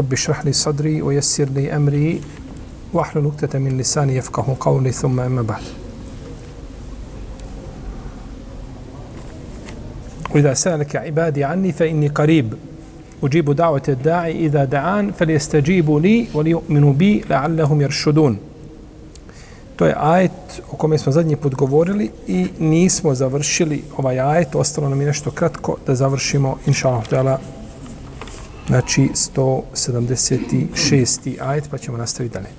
رب اشرح لي صدري ويسر لي أمري واحلل عقدة من لساني يفقه قولي ثم أما بعد. وإذا سألك عبادي عني فإني قريب. أجيب دعوة الداعي إذا دعان فليستجيبوا لي وليؤمنوا بي لعلهم يرشدون. To je ajet o kome smo zadnji put govorili i nismo završili. Ovaj ajet. Ostalo nam je nešto kratko da završimo, inša Allah, znači 176. ajet, pa ćemo nastaviti dalje.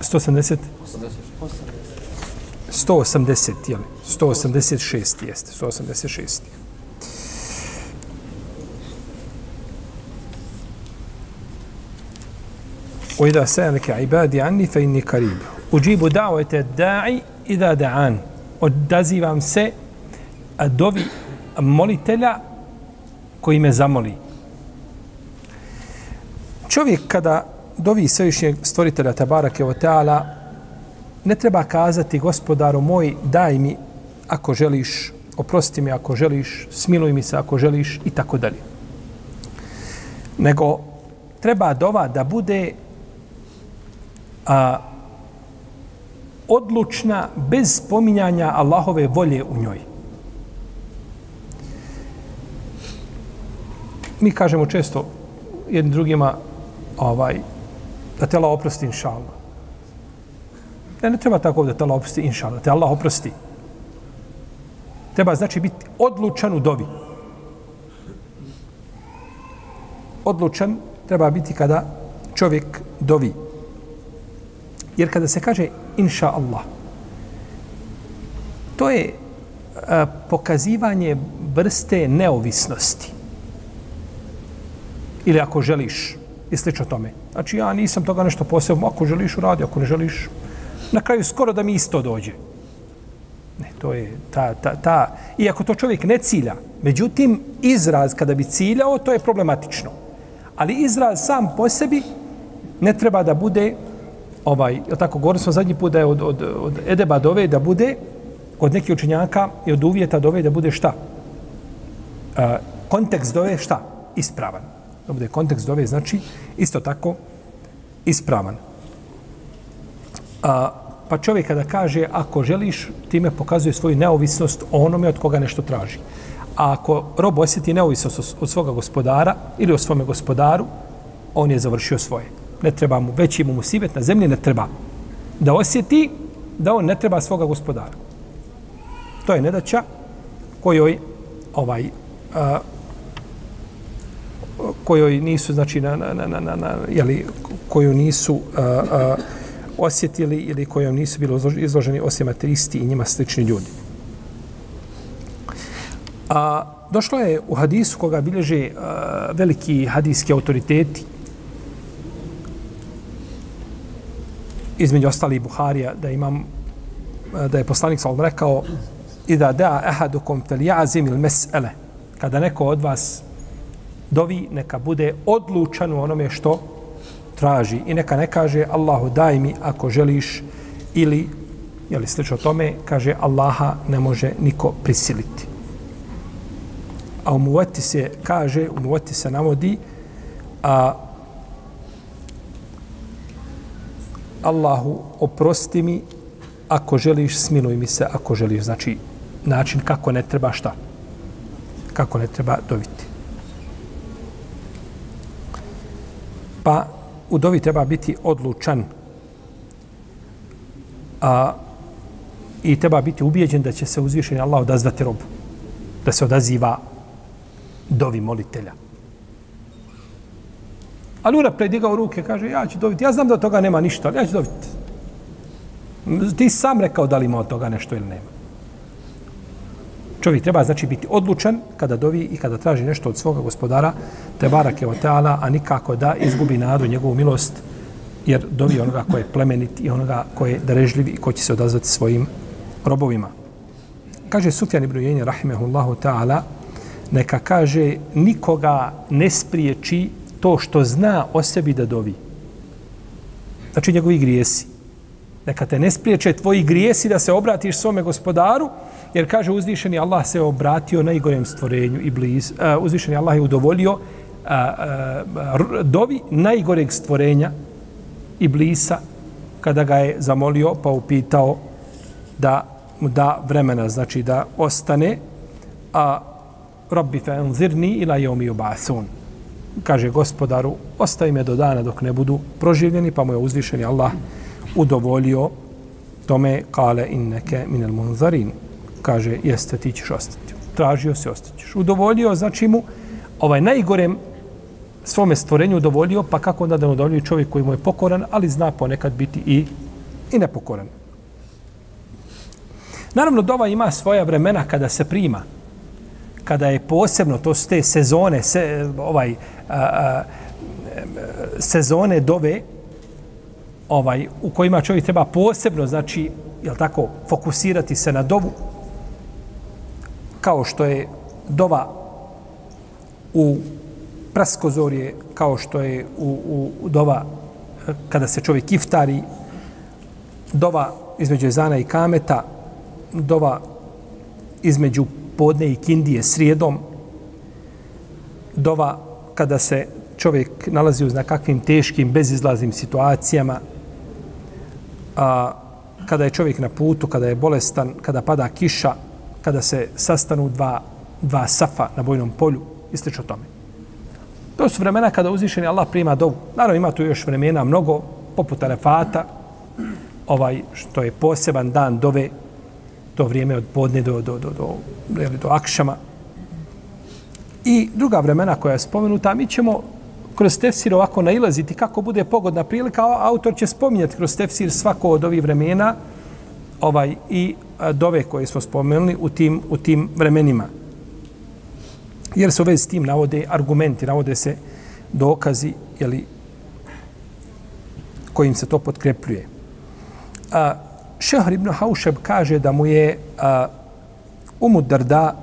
170? 180, jel? 186, jeste, 186. وإذا سألك عبادي عني فإني قريب أجيب دعوة الداعي إذا دعان odazivam se a dovi molitelja koji me zamoli. Čovjek kada dovi svevišnjeg stvoritelja Tabarake o Teala, ne treba kazati gospodaru moj, daj mi ako želiš, oprosti mi ako želiš, smiluj mi se ako želiš i tako dalje. Nego treba dova da bude a, odlučna bez spominjanja Allahove volje u njoj. Mi kažemo često jednim drugima ovaj, da te Allah oprosti inša Allah. Ne, ne treba tako da te Allah oprosti inša Allah, da te Allah oprosti. Treba znači biti odlučan u dovi. Odlučan treba biti kada čovjek dovi. Jer kada se kaže inša Allah, to je a, pokazivanje vrste neovisnosti. Ili ako želiš, i slično tome. Znači, ja nisam toga nešto posebno, ako želiš uradi, ako ne želiš, na kraju skoro da mi isto dođe. Ne, to je ta, ta, ta, iako to čovjek ne cilja, međutim, izraz kada bi ciljao, to je problematično. Ali izraz sam po sebi ne treba da bude ovaj, je tako, govorili smo zadnji put da je od, od, od edeba dove da bude, od nekih učenjaka i od uvjeta dove da bude šta? A, kontekst dove šta? Ispravan. Da bude kontekst dove znači isto tako ispravan. A, pa čovjek kada kaže ako želiš, time pokazuje svoju neovisnost o onome od koga nešto traži. A ako rob osjeti neovisnost od svoga gospodara ili od svome gospodaru, on je završio svoje ne treba mu veći mu musibet na zemlji, ne treba da osjeti da on ne treba svoga gospodara. To je nedaća kojoj ovaj a, kojoj nisu znači na, na, na, na, na, jeli, koju nisu a, a, osjetili ili kojom nisu bili izloženi osim ateisti i njima slični ljudi. A, došlo je u hadisu koga bilježe a, veliki hadijski autoriteti između ostali Buharija, da imam, da je poslanik sallallahu rekao, i da da ahadukum fel jazim il mesele, kada neko od vas dovi, neka bude odlučan u onome što traži i neka ne kaže Allahu daj mi ako želiš ili, jeli slično tome, kaže Allaha ne može niko prisiliti. A u muvati se kaže, u muvati se navodi, a Allahu, oprosti mi ako želiš, smiluj mi se ako želiš. Znači, način kako ne treba šta? Kako ne treba dobiti. Pa, u dovi treba biti odlučan a, i treba biti ubijeđen da će se uzvišenje Allah odazvati robu. Da se odaziva dovi molitelja. Ali ura predigao ruke, kaže, ja ću dobiti. Ja znam da od toga nema ništa, ali ja ću dobiti. Ti sam rekao da li ima od toga nešto ili nema. Čovjek treba znači biti odlučan kada dovi i kada traži nešto od svoga gospodara, te barake o teala, a nikako da izgubi nadu njegovu milost, jer dovi onoga ko je plemenit i onoga ko je darežljiv i ko će se odazvati svojim robovima. Kaže Sufjan ibn Ujenje, rahimehullahu ta'ala, neka kaže nikoga ne spriječi to što zna o sebi da dovi. Znači njegovi grijesi. Neka te ne spriječe tvoji grijesi da se obratiš svome gospodaru, jer kaže uzvišeni Allah se obratio najgorem stvorenju i bliz. Uh, uzvišeni Allah je udovolio uh, uh, dovi najgoreg stvorenja i blisa kada ga je zamolio pa upitao da mu da vremena, znači da ostane, a Rabbi fe enzirni ila jomi ubasun. Kaže gospodaru, ostavi me do dana dok ne budu proživljeni, pa mu je uzvišeni Allah udovolio tome kale inneke minel munzarin. Kaže, jeste, ti ćeš ostati. Tražio se, ostaćeš. Udovolio, znači mu, ovaj najgorem svome stvorenju udovolio, pa kako onda da udovolio čovjek koji mu je pokoran, ali zna ponekad biti i, i nepokoran. Naravno, dova ima svoja vremena kada se prima. Kada je posebno, to su te sezone, se, ovaj, a, a, sezone dove, ovaj, u kojima čovjek treba posebno, znači, jel tako, fokusirati se na dovu, kao što je dova u praskozorje, kao što je u, u, u dova eh, kada se čovjek iftari, dova između Ezana i Kameta, dova između podne i kindije srijedom, dova kada se čovjek nalazi uz nekakvim teškim, bezizlaznim situacijama, a, kada je čovjek na putu, kada je bolestan, kada pada kiša, kada se sastanu dva, dva safa na bojnom polju, i o tome. To su vremena kada uzvišeni Allah prima dovu. Naravno, ima tu još vremena mnogo, poput Arefata, ovaj, što je poseban dan dove, to vrijeme od podne do, do, do, do, do, do akšama. I druga vremena koja je spomenuta, mi ćemo kroz tefsir ovako nailaziti kako bude pogodna prilika, autor će spominjati kroz tefsir svako od ovih vremena ovaj i dove koje smo spomenuli u tim, u tim vremenima. Jer se u vezi s tim navode argumenti, navode se dokazi jeli, kojim se to potkrepljuje. A, Šehr ibn Haušeb kaže da mu je a, Umu Darda,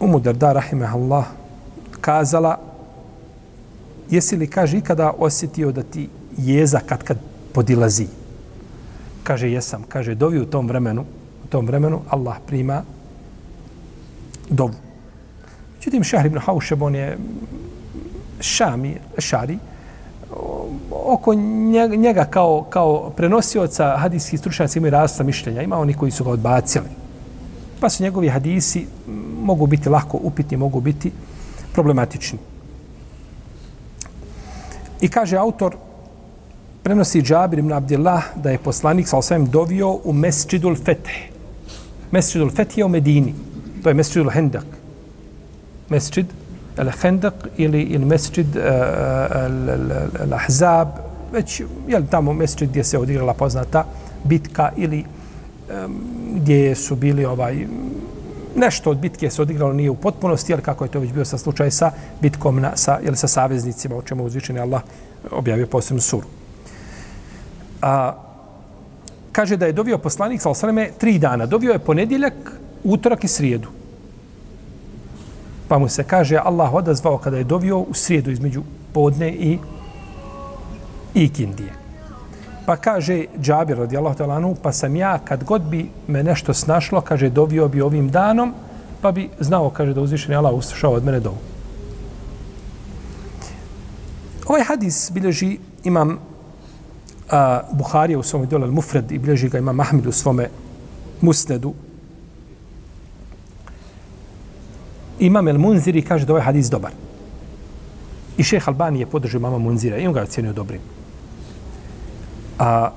Umu Darda, rahimahallah, kazala, jesi li, kaže, ikada osjetio da ti jeza kad kad podilazi? Kaže, jesam. Kaže, dovi u tom vremenu, u tom vremenu Allah prima dovu. Međutim, Šehr ibn Haušeb, on je šami, šari, oko njega kao, kao prenosioca hadijskih stručnjaci imaju različita mišljenja. Ima oni koji su ga odbacili. Pa su njegovi hadisi mogu biti lako upitni, mogu biti problematični. I kaže autor, prenosi Džabir ibn Abdillah da je poslanik sa osvijem dovio u Mesčidul Fetih. Mesčidul Fetih je u Medini. To je Mesčidul Hendak. Mesčid al Hendak ili, ili Mesčid El eh, eh, al Ahzab, već je li tamo Mesčid gdje se odigrala poznata bitka ili um, gdje su bili ovaj nešto od bitke se odigralo nije u potpunosti, ali kako je to već bio sa slučaj sa bitkom na, sa, ili sa saveznicima, o čemu uzvičeni Allah objavio posebnu suru. A, kaže da je dovio poslanik sa osaleme tri dana. Dovio je ponedjeljak, utorak i srijedu. Pa mu se kaže Allah odazvao kada je dovio u srijedu između podne i i kindije. Pa kaže Džabir radijallahu talanu, pa sam ja kad god bi me nešto snašlo, kaže dovio bi ovim danom, pa bi znao, kaže da uzvišeni Allah uslušao od mene dovu. Ovaj hadis bilježi imam a, Buharija u svome dole Mufred i bilježi ga imam Ahmed u svome Musnedu. Imam El Munziri kaže da ovaj hadis dobar. I šeh Albani je podržio mama Munzira i on ga ocenio dobrim. A,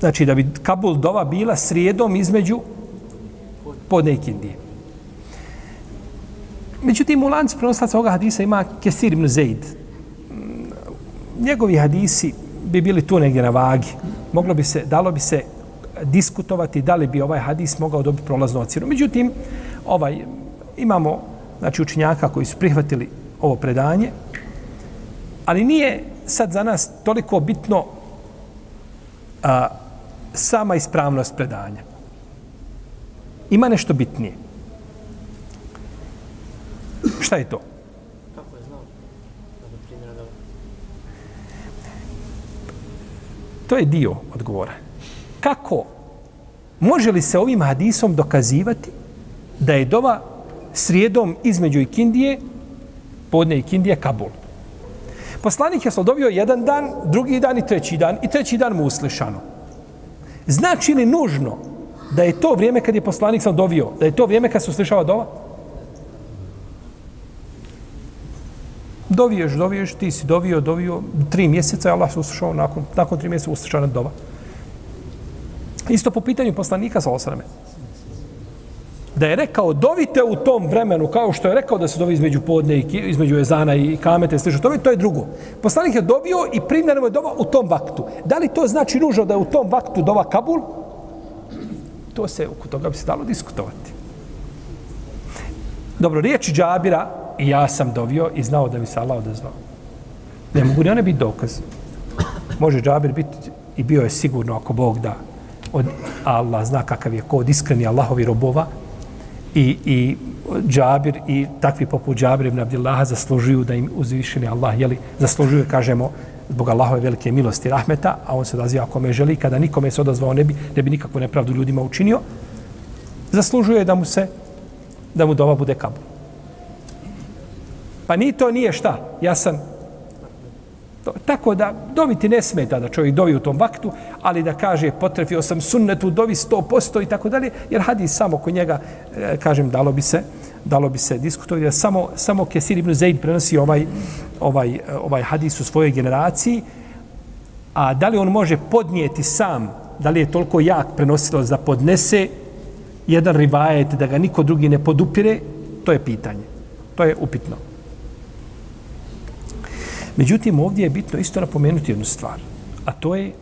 znači da bi Kabul dova bila srijedom između podne i kindije. Međutim, u lancu prenoslaca ovoga hadisa ima Kesir ibn Zaid. Mm, njegovi hadisi bi bili tu negdje na vagi. Moglo bi se, dalo bi se diskutovati da li bi ovaj hadis mogao dobiti prolaznu ocjenu. Međutim, ovaj, imamo znači, učinjaka koji su prihvatili ovo predanje, ali nije sad za nas toliko bitno a, sama ispravnost predanja. Ima nešto bitnije. Šta je to? Kako je znao? To je dio odgovora. Kako može li se ovim hadisom dokazivati da je dova srijedom između ikindije, podne ikindije, Kabul? Poslanik je slodovio jedan dan, drugi dan i treći dan i treći dan mu uslišano. Znači li nužno da je to vrijeme kad je poslanik sam dovio, da je to vrijeme kad se uslišava dova? Doviješ, doviješ, ti si dovio, dovio, tri mjeseca, Allah se uslišao, nakon, nakon tri mjeseca uslišana dova. Isto po pitanju poslanika sa osrame. Da je rekao, dovite u tom vremenu, kao što je rekao da se dovi između podne i između ezana i kamete, slično je to je drugo. Poslanik je dobio i primljeno je dova u tom vaktu. Da li to znači nužno da je u tom vaktu dova Kabul? To se, oko toga bi se dalo diskutovati. Dobro, riječi Džabira, i ja sam dovio i znao da bi se Allah odazvao. Ne mogu ni one biti dokaz. Može Džabir biti i bio je sigurno ako Bog da od Allah zna kakav je kod iskreni Allahovi robova i, i Džabir i takvi poput Džabir ibn Abdillaha zaslužuju da im uzvišeni Allah jeli, zaslužuje, kažemo, zbog Allahove velike milosti rahmeta, a on se odaziva kome želi, kada nikome se odazvao ne bi, ne bi nikakvu nepravdu ljudima učinio, zaslužuje da mu se, da mu dova bude kabul. Pa ni to nije šta, jasan. To, tako da dobiti ne smeta da čovjek dovi u tom vaktu, ali da kaže potrefio sam sunnetu, dovi 100% i tako dalje, jer hadis samo kod njega, e, kažem, dalo bi se, dalo bi se diskutovati, jer samo, samo Kesir ibn Zaid prenosi ovaj, ovaj, ovaj hadis u svojoj generaciji, a da li on može podnijeti sam, da li je toliko jak prenosilo da podnese jedan rivajet, da ga niko drugi ne podupire, to je pitanje. To je upitno. Međutim, ovdje je bitno isto napomenuti jednu stvar, a to je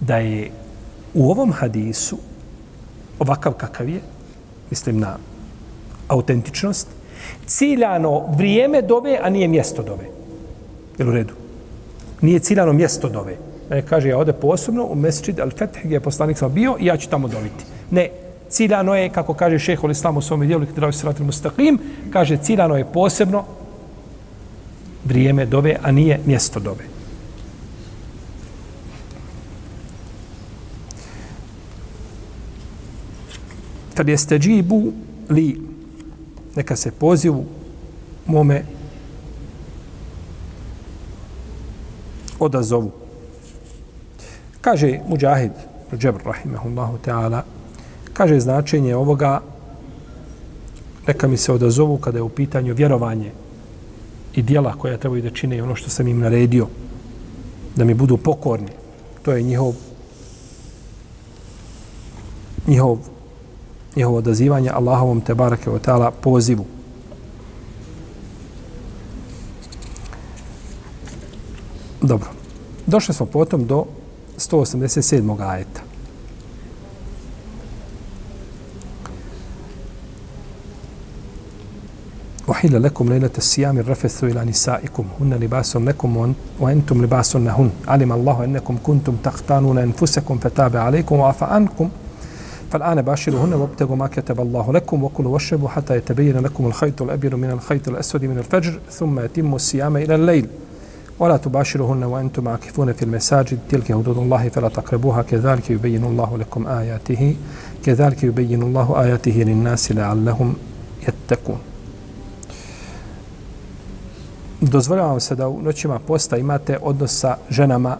da je u ovom hadisu, ovakav kakav je, mislim na autentičnost, ciljano vrijeme dove, a nije mjesto dove. Jel u redu? Nije ciljano mjesto dove. Ne, kaže, ja ode posebno u Mesčid al-Fetih gdje je poslanik sam bio i ja ću tamo doviti. Ne, ciljano je, kako kaže šeho l-Islam u svom dijelu, kada je sratil mustaqim, kaže, ciljano je posebno vrijeme dove, a nije mjesto dove. Kad je steđibu li, neka se pozivu mome odazovu. Kaže Mujahid, Džebr, rahimahullahu ta'ala, kaže značenje ovoga, neka mi se odazovu kada je u pitanju vjerovanje i dijela koja trebaju da čine i ono što sam im naredio, da mi budu pokorni. To je njihov njihov njihovo odazivanje Allahovom te barake o ta'ala pozivu. Dobro. Došli smo potom do 187. ajeta. وحل لكم ليلة الصيام الرفث إلى نسائكم. هن لباس لكم وأنتم لباس لهن علم الله أنكم كنتم تختانون أنفسكم فتاب عليكم وعفى عنكم. فالآن باشروهن وابتغوا ما كتب الله لكم وكلوا واشربوا حتى يتبين لكم الخيط الأبيض من الخيط الأسود من الفجر ثم يتموا الصيام إلى الليل. ولا تباشروهن وأنتم عاكفون في المساجد. تلك حدود الله فلا تقربوها. كذلك يبين الله لكم آياته. كذلك يبين الله آياته للناس لعلهم يتقون. Dozvoljava se da u noćima posta imate odnos sa ženama,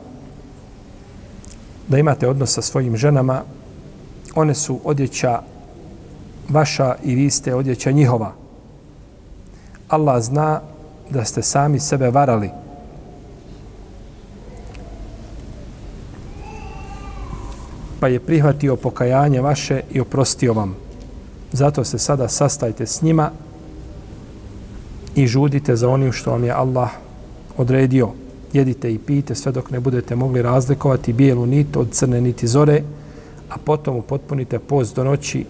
da imate odnos sa svojim ženama, one su odjeća vaša i vi ste odjeća njihova. Allah zna da ste sami sebe varali. Pa je prihvatio pokajanje vaše i oprostio vam. Zato se sada sastajte s njima i žudite za onim što vam je Allah odredio. Jedite i pijte sve dok ne budete mogli razlikovati bijelu nit od crne niti zore, a potom upotpunite post do noći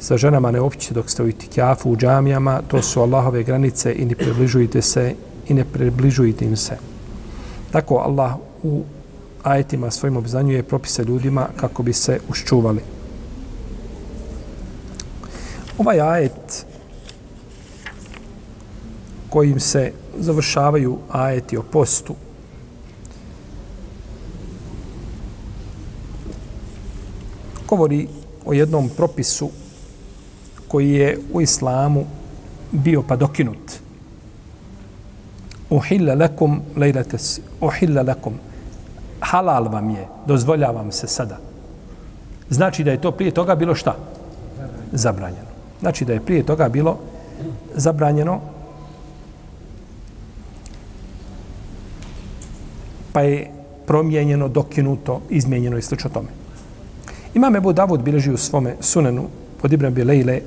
sa ženama ne općite dok ste u itikjafu u džamijama, to su Allahove granice i ne približujte se i ne približujte im se. Tako Allah u ajetima svojim obznanjuje propise ljudima kako bi se uščuvali. Ovaj ajet kojim se završavaju ajeti o postu govori o jednom propisu koji je u islamu bio pa dokinut. Uhilla lakum lejlates, uhilla lakum. Halal vam je, dozvoljavam se sada. Znači da je to prije toga bilo šta? Zabranjeno. Znači da je prije toga bilo zabranjeno pa je promijenjeno, dokinuto, izmijenjeno i sl. tome. Imam Ebu Davud bilježi u svome sunenu pod Ibn Bilejle,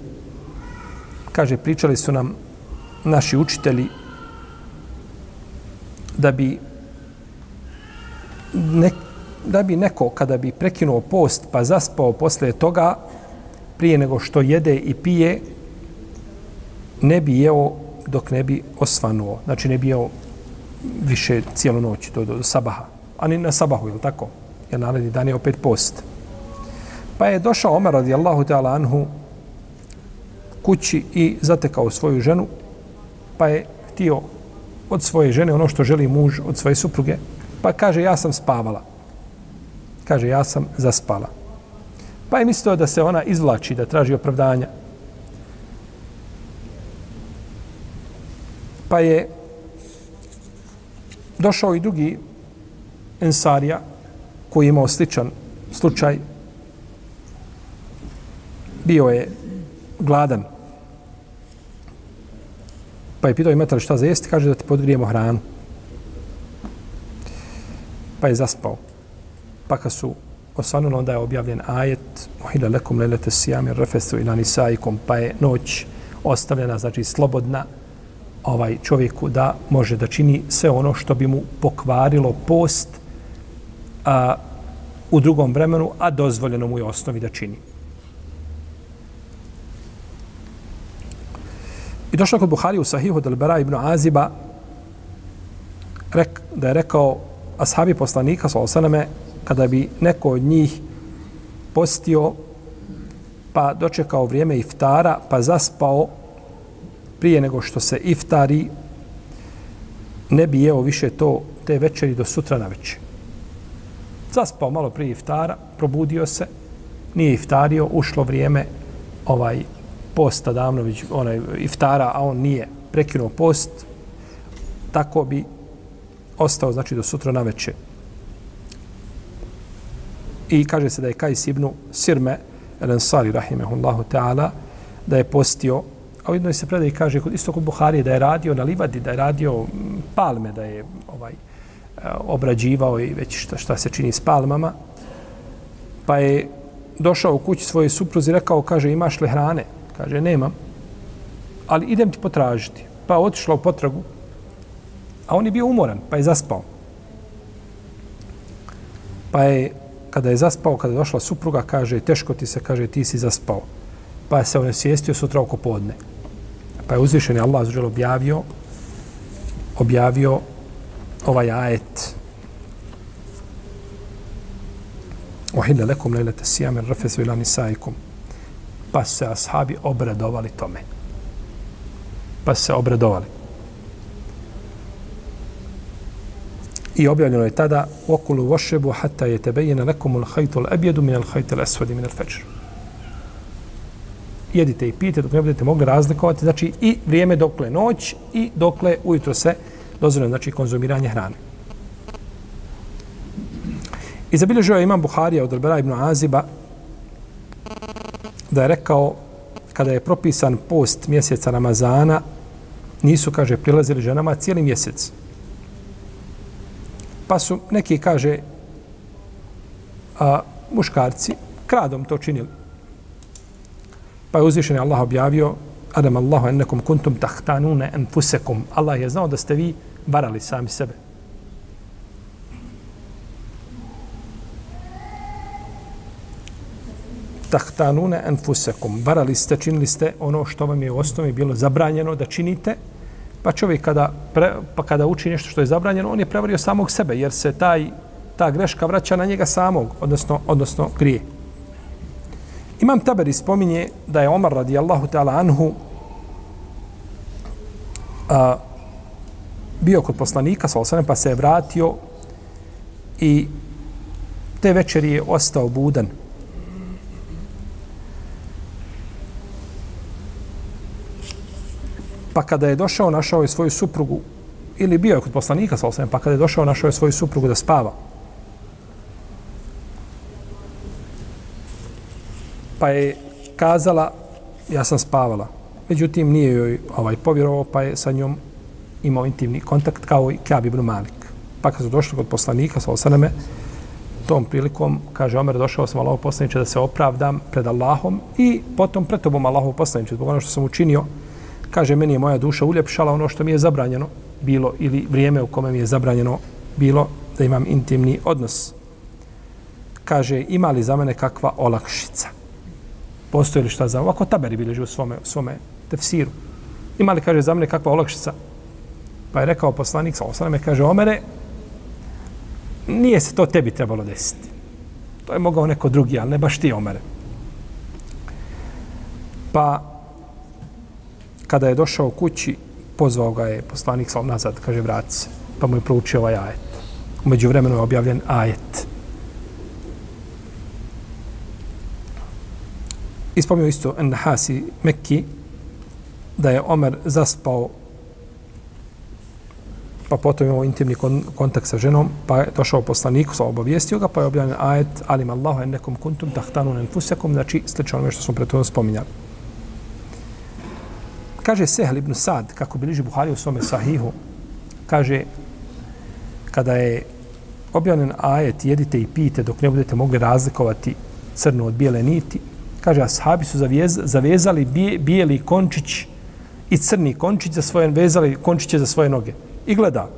kaže, pričali su nam naši učitelji da bi nek, da bi neko kada bi prekinuo post pa zaspao posle toga prije nego što jede i pije ne bi jeo dok ne bi osvanuo. Znači ne bi jeo više cijelu noć do, do sabaha. Ani na sabahu, je tako? Jer naredni dan je opet post. Pa je došao Omer radijallahu ta'ala anhu kući i zatekao svoju ženu, pa je htio od svoje žene ono što želi muž od svoje supruge, pa kaže ja sam spavala. Kaže ja sam zaspala. Pa je mislio da se ona izvlači, da traži opravdanja. Pa je došao i drugi ensarija koji je imao sličan slučaj. Bio je gladan. Pa je pitao imate li šta za jesti, kaže da ti podgrijemo hranu. Pa je zaspao. Pa kad su osvanuli, onda je objavljen ajet Uhila lekum lelete sijami refestu ila nisaikum, pa je noć ostavljena, znači slobodna ovaj čovjeku da može da čini sve ono što bi mu pokvarilo post a, u drugom vremenu, a dozvoljeno mu je osnovi da čini. I došlo kod Buhari u Sahihu del Bera ibn Aziba rek, da je rekao ashabi poslanika sa osaname kada bi neko od njih postio pa dočekao vrijeme iftara pa zaspao prije nego što se iftari ne bi jeo više to te večeri do sutra na večer. Zaspao malo prije iftara, probudio se, nije iftario, ušlo vrijeme ovaj posta davno onaj iftara, a on nije prekinuo post, tako bi ostao znači do sutra na večer. I kaže se da je Kajs ibn Sirme, el Ansari, rahimehullahu ta'ala, da je postio, a u jednoj se predaj kaže, isto kod Buharije, da je radio na livadi, da je radio palme, da je ovaj eh, obrađivao i već šta, šta se čini s palmama, pa je došao u kući svoje supruzi i rekao, kaže, imaš li hrane? Kaže, nemam, ali idem ti potražiti. Pa otišla u potragu, a on je bio umoran, pa je zaspao. Pa je, kada je zaspao, kada je došla supruga, kaže, teško ti se, kaže, ti si zaspao. Pa je se on sjestio sutra oko podne. Pa je uzvišen je Allah zađer objavio, objavio ovaj ajet. Ohille lekum lejlete sijamen rafesu ilani sajkum pa se ashabi obradovali tome. Pa se obradovali. I objavljeno je tada okulu vošebu hatta je tebejena lekumul hajtul abjedu min hajtul l'asvadi min fečru Jedite i pijete dok ne budete mogli razlikovati, znači i vrijeme dokle noć i dokle ujutro se dozvoljeno, znači konzumiranje hrane. I zabilježio je imam Buharija od Albera ibn Aziba da je rekao kada je propisan post mjeseca Ramazana, nisu, kaže, prilazili ženama cijeli mjesec. Pa su neki, kaže, a, muškarci kradom to činili. Pa je uzvišen Allah objavio Adam Allahu ennekom kuntum tahtanune enfusekum. Allah je znao da ste vi varali sami sebe. tahtanune enfusekum. Varali ste, činili ste ono što vam je u osnovi bilo zabranjeno da činite, pa čovjek kada, pre, pa kada uči nešto što je zabranjeno, on je prevario samog sebe, jer se taj, ta greška vraća na njega samog, odnosno, odnosno grije. Imam Taberi spominje da je Omar radijallahu ta'ala anhu a, bio kod poslanika, sa pa se je vratio i te večeri je ostao budan. Pa kada je došao, našao je svoju suprugu, ili bio je kod poslanika, sa pa kada je došao, našao je svoju suprugu da spava. Pa je kazala, ja sam spavala. Međutim, nije joj ovaj povjerovao, pa je sa njom imao intimni kontakt kao i Kjab ibn Malik. Pa kad su došli kod poslanika, sa osaname, tom prilikom, kaže Omer, došao sam Allahov poslaniče da se opravdam pred Allahom i potom pred tobom Allahov poslaniče, zbog ono što sam učinio, kaže, meni je moja duša uljepšala ono što mi je zabranjeno bilo ili vrijeme u kome mi je zabranjeno bilo da imam intimni odnos. Kaže, ima li za mene kakva olakšica? Postoji li šta za ovako taberi bilježi u svome, svome tefsiru? Ima li, kaže, za mene kakva olakšica? Pa je rekao poslanik, sa osaname, kaže, Omere, nije se to tebi trebalo desiti. To je mogao neko drugi, ali ne baš ti, Omere. Pa, kada je došao u kući, pozvao ga je poslanik sa nazad, kaže, vrati se. Pa mu je proučio ovaj ajet. Umeđu vremenu je objavljen ajet. Ispomnio isto Nahasi Mekki da je Omer zaspao pa potom imao intimni kontakt sa ženom, pa je došao poslanik, sa obavijestio ga, pa je objavljen ajet alim Allahu ennekom kuntum tahtanun enfusekom, znači slično onome što smo pre toga spominjali. Kaže Sehl ibn Sad, kako biliži Buhari u svome sahihu, kaže, kada je objavljen ajet jedite i pijte dok ne budete mogli razlikovati crno od bijele niti, kaže, ashabi su zavijez, zavezali bijeli končić i crni končić za svoje, vezali končiće za svoje noge i gleda.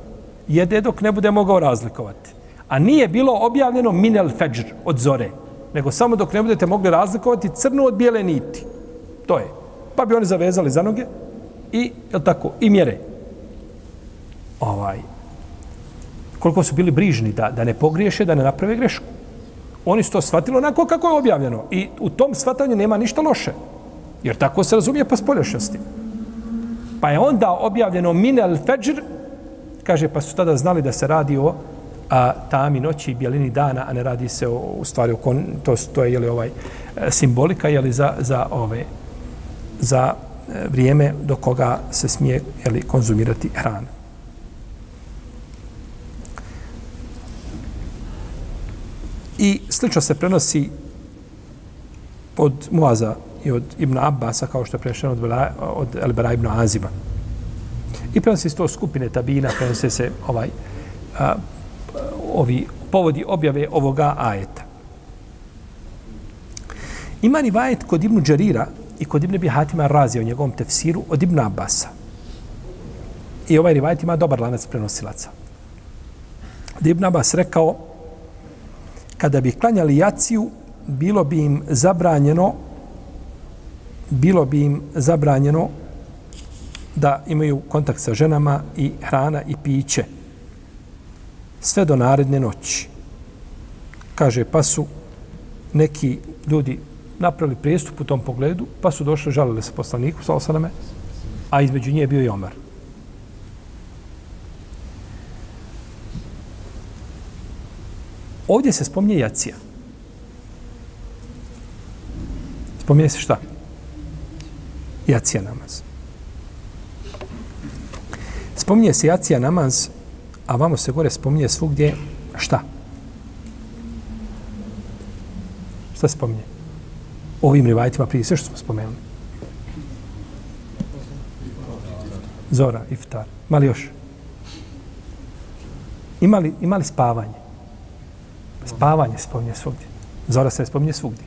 Jede dok ne bude mogao razlikovati. A nije bilo objavljeno minel feđr od zore, nego samo dok ne budete mogli razlikovati crnu od bijele niti. To je. Pa bi oni zavezali za noge i, je tako, i mjere. Ovaj. Koliko su bili brižni da, da ne pogriješe, da ne naprave grešku. Oni su to shvatili onako kako je objavljeno. I u tom shvatanju nema ništa loše. Jer tako se razumije pa spolješnosti. Pa je onda objavljeno minel feđr Kaže, pa su tada znali da se radi o a, tami noći i bjelini dana, a ne radi se o, u stvari, o kon, to, to je jeli, ovaj, e, simbolika jeli, za, za, ove, za e, vrijeme do koga se smije jeli, konzumirati hranu. I slično se prenosi od Muaza i od Ibn Abbasa, kao što je prešeno od, od Elbera ibn Aziba. I prenosi se to skupine tabina, prenose se ovaj, a, ovi povodi objave ovoga ajeta. Ima rivajet kod Ibn Đarira i kod Ibn Bihatima razi o njegovom tefsiru od Ibn Abbasa. I ovaj rivajet ima dobar lanac prenosilaca. Da Ibn Abbas rekao, kada bi klanjali jaciju, bilo bi im zabranjeno bilo bi im zabranjeno da imaju kontakt sa ženama i hrana i piće sve do naredne noći. Kaže, pa su neki ljudi napravili prestup u tom pogledu, pa su došli, žalili se poslaniku, sa osaname, a između nje bio i Omar. Ovdje se spominje jacija. Spominje se šta? Jacija namaz. Spominje se jacija namaz, a vamo se gore spominje svugdje šta? Šta se spominje? Ovim rivajtima prije sve što smo spomenuli. Zora, iftar. Mali još? Imali, imali spavanje? Spavanje spominje svugdje. Zora se ne spominje svugdje.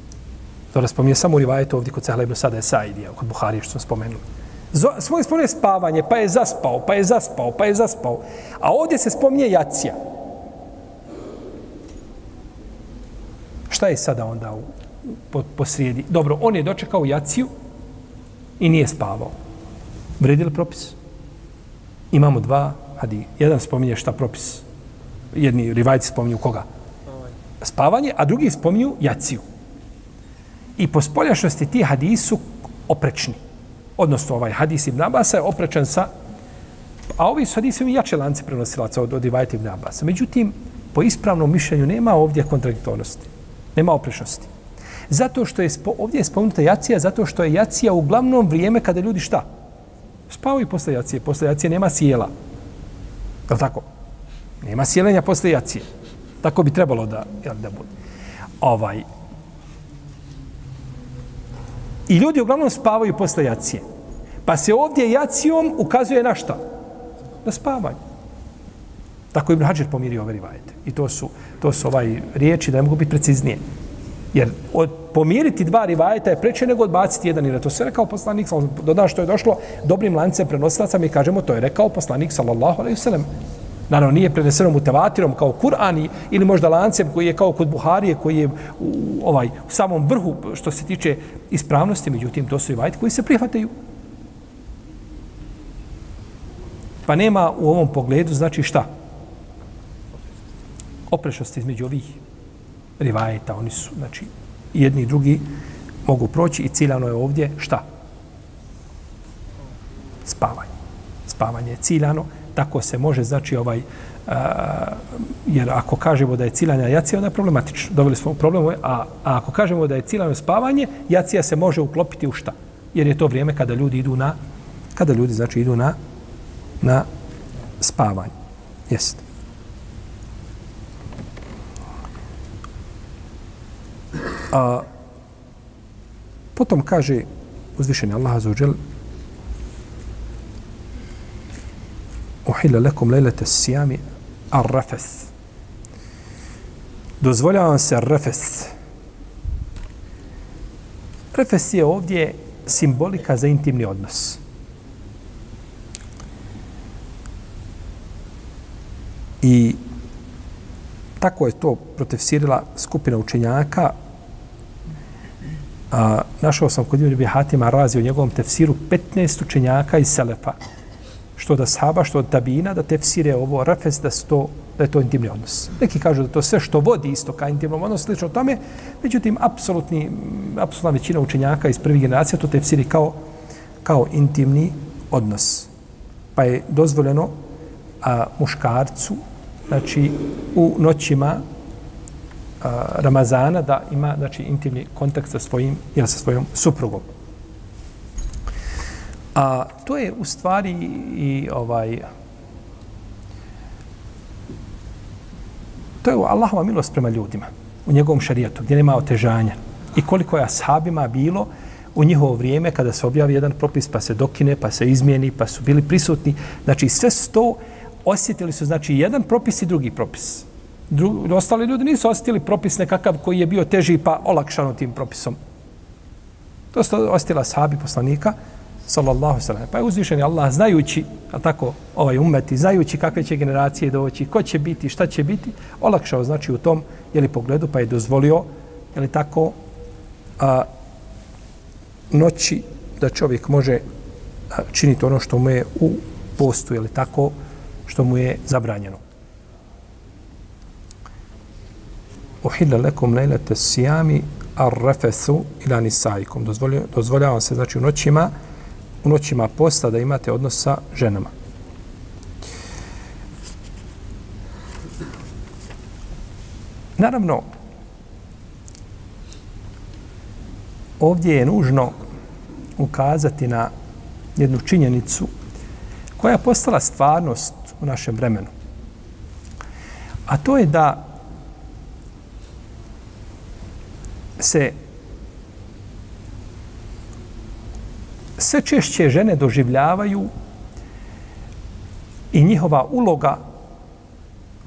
Zora spominje samo u rivajetu ovdje kod Cehla ibn Sada je Saidija, kod Buharije što smo spomenuli. Svoje spominje spavanje, pa je zaspao, pa je zaspao, pa je zaspao. A ovdje se spominje jacija. Šta je sada onda u po, po srijedi. Dobro, on je dočekao jaciju i nije spavao. Vredi li propis? Imamo dva hadi. Jedan spominje šta propis. Jedni rivajci spominju koga? Spavanje, a drugi spominju jaciju. I po spoljašnosti ti hadisu oprečni. Odnosno, ovaj hadis Ibn Abasa je oprečan sa... A ovi su hadisi jače lance prenosilaca od, od Ivajta Ibn Abasa. Međutim, po ispravnom mišljenju nema ovdje kontradiktornosti. Nema oprečnosti. Zato što je spo, ovdje je spomenuta jacija, zato što je jacija uglavnom vrijeme kada ljudi šta? Spavaju posle jacije. Posle jacije nema sjela. Je tako? Nema sjelenja posle jacije. Tako bi trebalo da, jel, da bude. Ovaj. I ljudi uglavnom spavaju posle jacije. Pa se ovdje jacijom ukazuje na šta? Na spavanje. Tako Ibn Hajar pomirio ove rivajete. I to su, to su ovaj riječi da ne mogu biti preciznije. Jer od, pomiriti dva rivajeta je preče nego odbaciti jedan. Jer to se rekao poslanik, dodam što je došlo dobrim lancem prenosilaca, mi kažemo to je rekao poslanik, sallallahu alaihi sallam. Naravno, nije preneseno mutevatirom kao Kur'an ili možda lancem koji je kao kod Buharije, koji je u, ovaj, u samom vrhu što se tiče ispravnosti, međutim, to su i vajti koji se prihvataju. Pa nema u ovom pogledu, znači šta? Oprešnosti između ovih rivajeta, oni su, znači, jedni i drugi mogu proći i ciljano je ovdje šta? Spavanje. Spavanje je ciljano, tako se može, znači, ovaj, a, jer ako kažemo da je ciljanje jacija, onda je problematično. Doveli smo problemu, a, a ako kažemo da je ciljanje spavanje, jacija se može uklopiti u šta? Jer je to vrijeme kada ljudi idu na, kada ljudi, znači, idu na, na spavanje. Jeste. A, potom kaže uzvišeni Allah za uđel uhila lekom lejlete sijami ar-rafes. Dozvoljavam se ar-rafes. Rafes je ovdje simbolika za intimni odnos. I tako je to protefsirila skupina učenjaka. A, našao sam kod Ibn Hatima razi u njegovom tefsiru 15 učenjaka iz Selefa što da sahaba, što od tabina, da tefsire ovo rafes, da, sto, da je to intimni odnos. Neki kažu da to sve što vodi isto ka intimnom odnosu, slično tome, međutim, apsolutni, apsolutna većina učenjaka iz prvih generacija to tefsiri kao, kao intimni odnos. Pa je dozvoljeno a, muškarcu, znači, u noćima a, Ramazana da ima znači, intimni kontakt sa svojim ili sa svojom suprugom. A to je u stvari i ovaj to je Allahova milost prema ljudima u njegovom šarijetu gdje nema otežanja. I koliko je ashabima bilo u njihovo vrijeme kada se objavi jedan propis pa se dokine, pa se izmijeni, pa su bili prisutni. Znači sve sto osjetili su znači jedan propis i drugi propis. Dru, ostali ljudi nisu osjetili propis nekakav koji je bio teži pa olakšano tim propisom. To su osjetila sahabi poslanika, sallallahu sallam. Pa je uzvišen Allah, znajući, a tako, ovaj umeti, znajući kakve će generacije doći, ko će biti, šta će biti, olakšao, znači, u tom, jeli, pogledu, pa je dozvolio, jeli, tako, a, noći da čovjek može a, činiti ono što mu je u postu, ili tako, što mu je zabranjeno. Uhilla lekum lejlete sijami ar-refesu ila nisaikum. Dozvoljava se, znači, u noćima, u noćima posta da imate odnos sa ženama. Naravno, ovdje je nužno ukazati na jednu činjenicu koja je postala stvarnost u našem vremenu. A to je da se sve češće žene doživljavaju i njihova uloga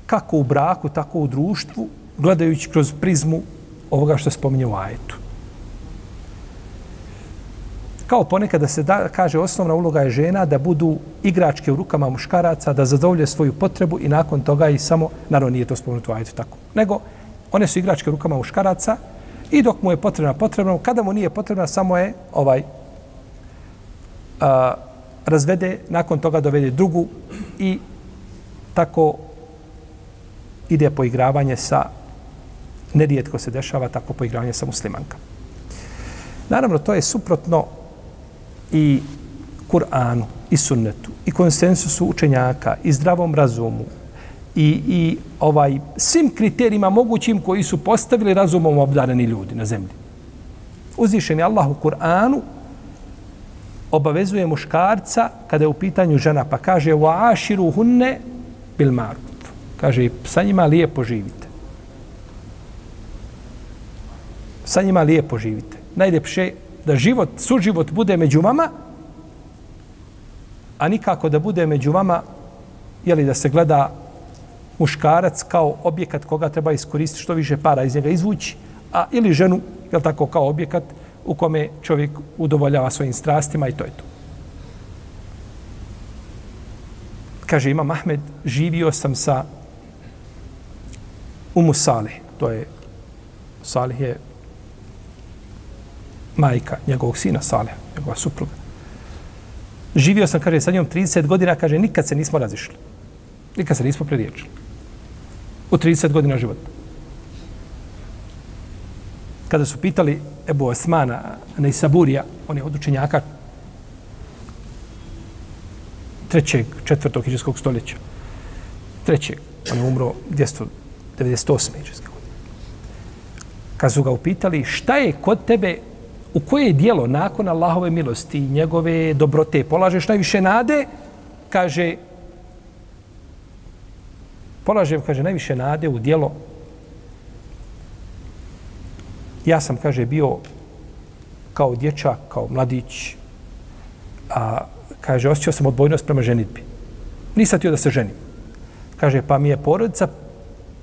kako u braku, tako u društvu, gledajući kroz prizmu ovoga što spominje u ajetu. Kao ponekad da se da, kaže osnovna uloga je žena da budu igračke u rukama muškaraca, da zadovolje svoju potrebu i nakon toga i samo, naravno nije to spomenuto u ajetu tako, nego one su igračke u rukama muškaraca I dok mu je potrebna, potrebna, kada mu nije potrebna, samo je ovaj a, razvede, nakon toga dovede drugu i tako ide poigravanje sa, nerijetko se dešava tako poigravanje sa muslimankama. Naravno, to je suprotno i Kur'anu, i sunnetu, i konsensusu učenjaka, i zdravom razumu, i, i ovaj svim kriterijima mogućim koji su postavili razumom obdareni ljudi na zemlji. Uzvišen je Allah u Kur'anu obavezuje muškarca kada je u pitanju žena, pa kaže wa ashiru hunne bil maruf. Kaže, sa njima lijepo živite. Sa njima lijepo živite. Najljepše da život, suživot bude među vama, a nikako da bude među vama, jeli da se gleda muškarac kao objekat koga treba iskoristiti što više para iz njega izvući, a ili ženu, jel tako, kao objekat u kome čovjek udovoljava svojim strastima i to je to. Kaže Imam Ahmed, živio sam sa Umu Salih, to je Salih je majka njegovog sina Salih, njegova supruga. Živio sam, kaže, sa njom 30 godina, kaže, nikad se nismo razišli. Nikad se nismo prediječili. U 30 godina života. Kada su pitali Ebu Osmana, Neisaburija, on je od učenjaka trećeg, četvrtog hiđarskog stoljeća. Trećeg. On je umro 298. hiđarskog. Kad su ga upitali šta je kod tebe, u koje dijelo nakon Allahove milosti i njegove dobrote polažeš najviše nade, kaže, polažem, kaže, najviše nade u dijelo ja sam, kaže, bio kao dječak, kao mladić, a, kaže, osjećao sam odbojnost prema ženitbi. Nisam tio da se ženim. Kaže, pa mi je porodica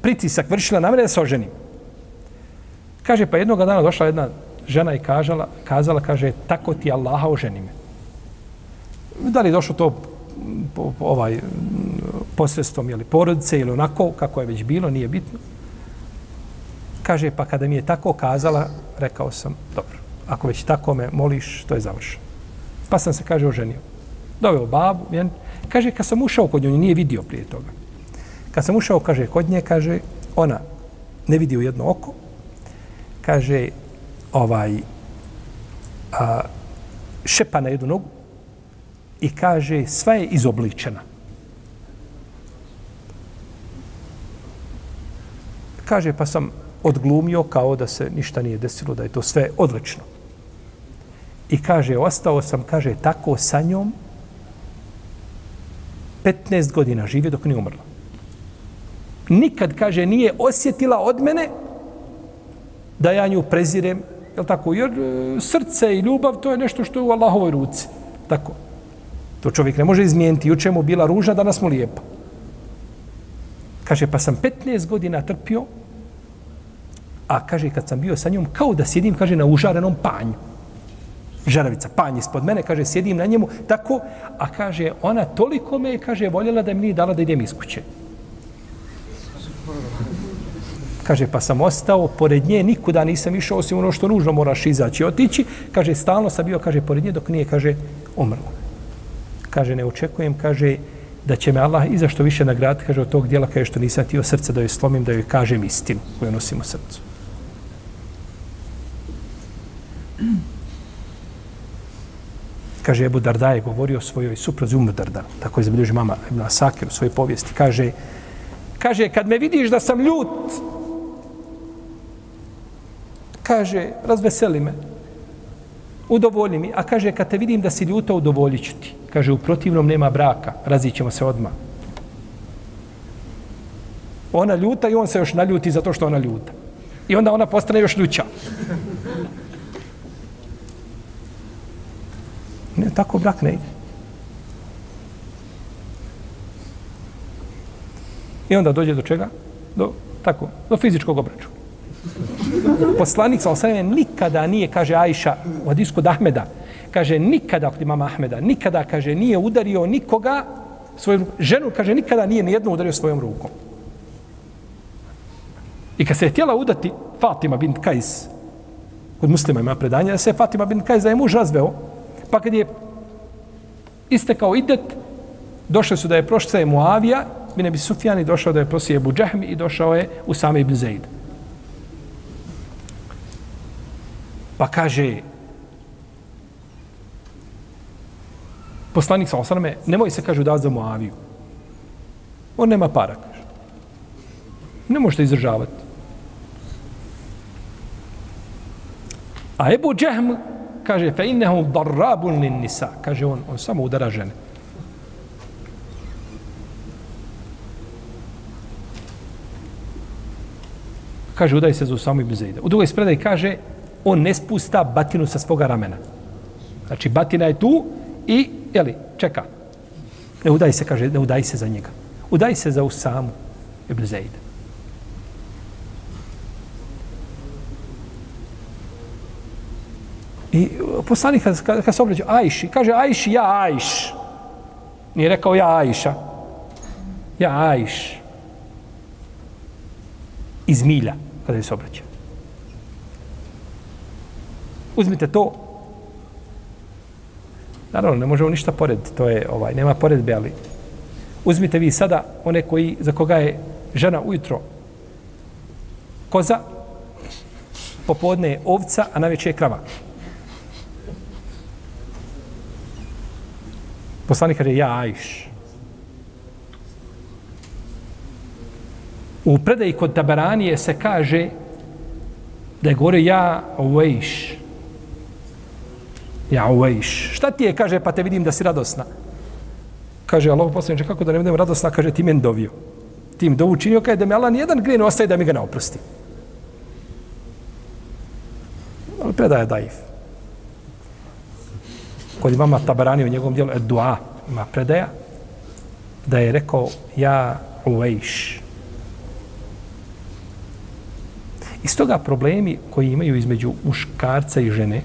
pritisak vršila na mene da se oženim. Kaže, pa jednog dana došla jedna žena i kažala, kazala, kaže, tako ti Allaha oženi me. Da li je došlo to ovaj, posredstvom ili porodice ili onako, kako je već bilo, nije bitno. Kaže, pa kada mi je tako kazala, rekao sam, dobro, ako već tako me moliš, to je završeno. Pa sam se, kaže, oženio. Doveo babu, jen. Kaže, kad sam ušao kod nje, nije vidio prije toga. Kad sam ušao, kaže, kod nje, kaže, ona ne vidi u jedno oko, kaže, ovaj, a, šepa na jednu nogu i kaže, sva je izobličena. Kaže, pa sam odglumio kao da se ništa nije desilo, da je to sve odlično. I kaže, ostao sam, kaže, tako sa njom 15 godina živio dok nije umrla. Nikad, kaže, nije osjetila od mene da ja nju prezirem, je tako? Jer e, srce i ljubav, to je nešto što je u Allahovoj ruci. Tako. To čovjek ne može izmijeniti. Juče mu bila ruža, danas mu lijepa. Kaže, pa sam 15 godina trpio, A kaže, kad sam bio sa njom, kao da sjedim, kaže, na užarenom panju. Žaravica, panj ispod mene, kaže, sjedim na njemu, tako, a kaže, ona toliko me, kaže, voljela da mi nije dala da idem iz kuće. Kaže, pa sam ostao, pored nje nikuda nisam išao, osim ono što nužno moraš izaći i otići. Kaže, stalno sam bio, kaže, pored nje, dok nije, kaže, umrla. Kaže, ne očekujem, kaže, da će me Allah i zašto više nagrad, kaže, od tog dijela, kaže, što nisam tio srce da joj slomim, da joj kažem istinu koju nosim u srcu. Kaže, Ebu Darda je govorio o svojoj suprozi Umru Darda. Tako je zabilježi mama Ibn Asakir u svojoj povijesti. Kaže, kaže, kad me vidiš da sam ljut, kaže, razveseli me, udovolji mi. A kaže, kad te vidim da si ljuta, udovoljit ću ti. Kaže, u protivnom nema braka, razićemo se odmah. Ona ljuta i on se još naljuti zato što ona ljuta. I onda ona postane još ljuća. Ne, tako brak ne ide. I onda dođe do čega? Do, tako, do fizičkog obračuna. Poslanik sa osvrame nikada nije, kaže Ajša, u hadisku Ahmeda, kaže nikada, kod imama Ahmeda, nikada, kaže, nije udario nikoga, svoju ženu, kaže, nikada nije nijedno udario svojom rukom. I kad se je htjela udati Fatima bint Kajs, Kod muslima ima predanje da se Fatima bin Kajs da je muž razveo. Pa kad je istekao idet, došli su da je prošla je Muavija, bin Abi Sufjan i došao da je prosije Ebu Džahmi i došao je u same Ibn Zaid. Pa kaže, poslanik sa osaname, nemoj se, kaže, da za Muaviju. On nema para, kaže. Ne možete izdržavati. A Ebu Džehm kaže, fe innehu darrabun lin nisa. Kaže on, on samo udara žene. Kaže, udaj se za Usamu ibn Zaida. U drugoj spredaj kaže, on ne spusta batinu sa svoga ramena. Znači, batina je tu i, jeli, čeka. Ne udaj se, kaže, ne udaj se za njega. Udaj se za Usamu ibn Zaida. I poslanik kad, kad, kad se obraća Ajši, kaže Ajši, ja Ajš. Nije rekao ja Ajša. Ja Ajš. Iz milja, kada se obraća. Uzmite to. Naravno, ne možemo ništa porediti. To je, ovaj, nema poredbe, ali uzmite vi sada one koji, za koga je žena ujutro koza, popodne je ovca, a na je krava. Poslanik kaže, ja Ajš. U predaji kod Tabaranije se kaže da je gore ja Uvejš. Ja Uvejš. Šta ti je, kaže, pa te vidim da si radosna. Kaže, Allah poslaniče, kako da ne budem radosna, kaže, ti men dovio. Ti im dovu činio, kaže, da mi Allah nijedan grijeh ne ostaje da mi ga ne oprosti. Ali predaje daif kod imama Tabarani u njegovom dijelu Dua ima predaja da je rekao ja uvejš. Iz toga problemi koji imaju između muškarca i žene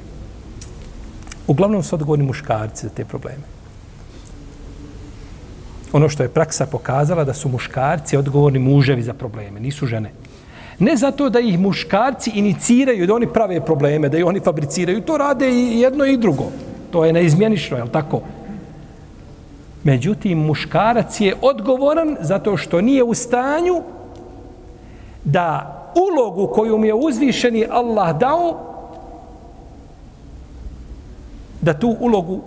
uglavnom su odgovorni muškarci za te probleme. Ono što je praksa pokazala da su muškarci odgovorni muževi za probleme, nisu žene. Ne zato da ih muškarci iniciraju, da oni prave probleme, da ih oni fabriciraju, to rade i jedno i drugo. To je neizmjenično, je li tako? Međutim, muškarac je odgovoran zato što nije u stanju da ulogu koju mu je uzvišeni Allah dao, da tu ulogu,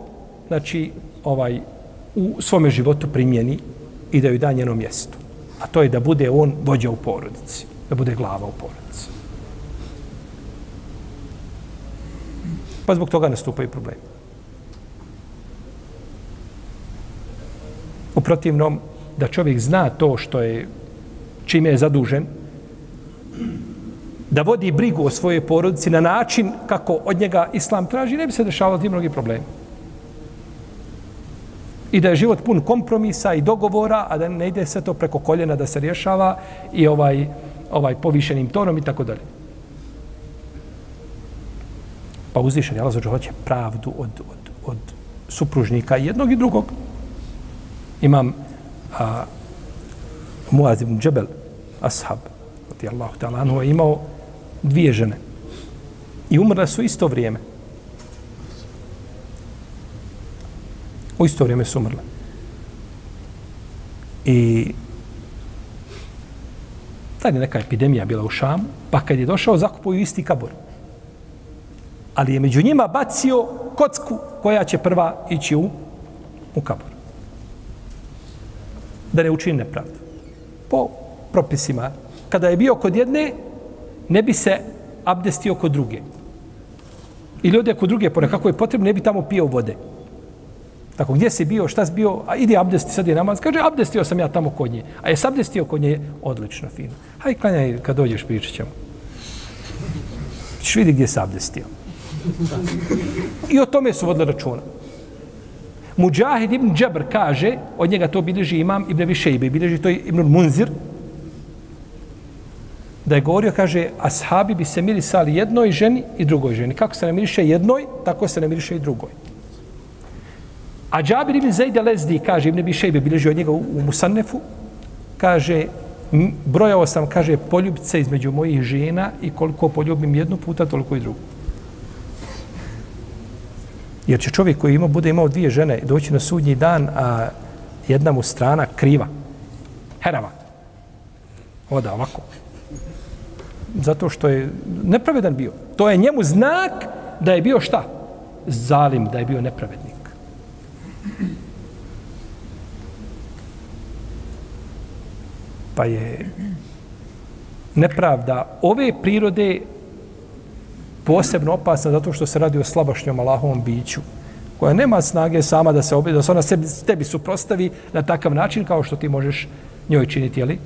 znači, ovaj, u svome životu primjeni i da ju da njeno mjesto. A to je da bude on vođa u porodici, da bude glava u porodici. Pa zbog toga nastupaju problemi. Protivnom, da čovjek zna to što je, čime je zadužen, da vodi brigu o svojoj porodici na način kako od njega islam traži, ne bi se dešavalo ti mnogi problemi. I da je život pun kompromisa i dogovora, a da ne ide sve to preko koljena da se rješava i ovaj, ovaj povišenim tonom i tako dalje. Pa uzvišen, jel, hoće pravdu od, od, od supružnika jednog i drugog imam a, Muaz ibn Džebel, ashab, radi Allahu ta'ala, anhu je imao dvije žene. I umrle su isto vrijeme. U isto vrijeme su umrle. I tad je neka epidemija bila u Šamu, pa kad je došao, zakupuju isti kabor. Ali je među njima bacio kocku koja će prva ići u, u kabor da ne učini nepravdu. Po propisima. Kada je bio kod jedne, ne bi se abdestio kod druge. I ljudi kod druge, po nekako je potrebno, ne bi tamo pio vode. Tako, gdje si bio, šta si bio, a ide abdesti, sad je namaz. Kaže, abdestio sam ja tamo kod nje. A je abdestio kod nje, odlično, fino. Hajde, klanjaj, kad dođeš, pričat ćemo. Češ vidi gdje se abdestio. I o tome su vodili računa. Mujahid ibn Džabr kaže, od njega to bilježi imam Ibn Abi Šejbe, bilježi to Ibn Munzir, da je govorio, kaže, ashabi bi se mirisali jednoj ženi i drugoj ženi. Kako se ne miriše jednoj, tako se ne miriše i drugoj. A Džabir ibn Zaid Lezdi, kaže, Ibn Abi Šejbe, bilježi od njega u, u Musannefu, kaže, brojao sam, kaže, poljubice između mojih žena i koliko poljubim jednu puta, toliko i drugu. Jer će čovjek koji ima, bude imao dvije žene doći na sudnji dan, a jedna mu strana kriva. Herava. Oda ovako. Zato što je nepravedan bio. To je njemu znak da je bio šta? Zalim, da je bio nepravednik. Pa je nepravda ove prirode posebno opasna zato što se radi o slabašnjom Allahovom biću koja nema snage sama da se obje, da se ona sebi, tebi suprostavi na takav način kao što ti možeš njoj činiti, jeli?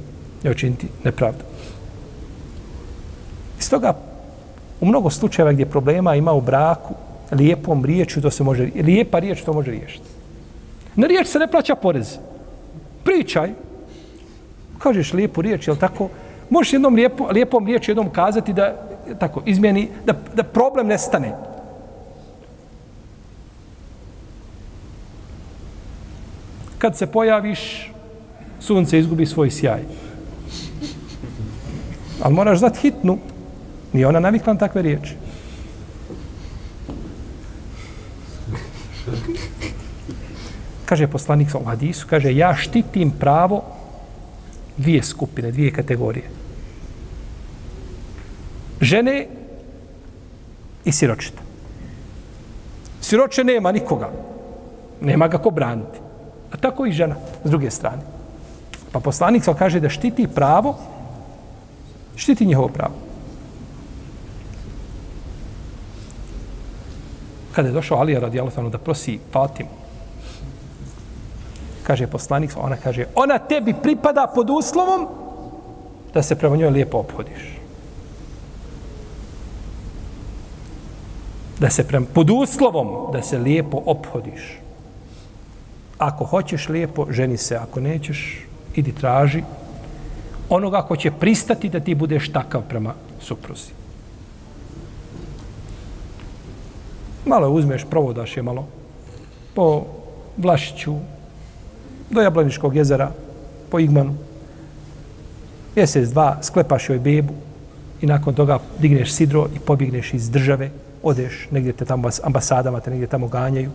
Njoj činiti nepravdu. Iz toga, u mnogo slučajeva gdje problema ima u braku, lijepom riječu to se može, lijepa riječ to može riješiti. Na riječ se ne plaća porez. Pričaj. Kažeš lijepu riječ, je tako? Možeš jednom lijepo, lijepom riječ jednom kazati da tako izmjeni, da, da problem nestane. Kad se pojaviš, sunce izgubi svoj sjaj. Ali moraš znati hitnu. Nije ona navikla na takve riječi. Kaže poslanik u hadisu, kaže, ja štitim pravo dvije skupine, dvije kategorije. Žene i siročeta. Siroče nema nikoga. Nema ga ko braniti. A tako i žena, s druge strane. Pa poslanik sam kaže da štiti pravo, štiti njihovo pravo. Kada je došao Alija radi da prosi Fatimu, kaže poslanik, ona kaže, ona tebi pripada pod uslovom da se prema njoj lijepo obhodiš. Da se prema, pod uslovom da se lijepo obhodiš. Ako hoćeš lijepo, ženi se. Ako nećeš, idi traži onoga ko će pristati da ti budeš takav prema supruzi. Malo uzmeš, provodaš je malo po Vlašiću, do Jablaniškog jezera, po Igmanu. Mjesec, dva, sklepaš joj bebu i nakon toga digneš sidro i pobjegneš iz države, odeš, negdje te tamo ambasadama te negdje tamo ganjaju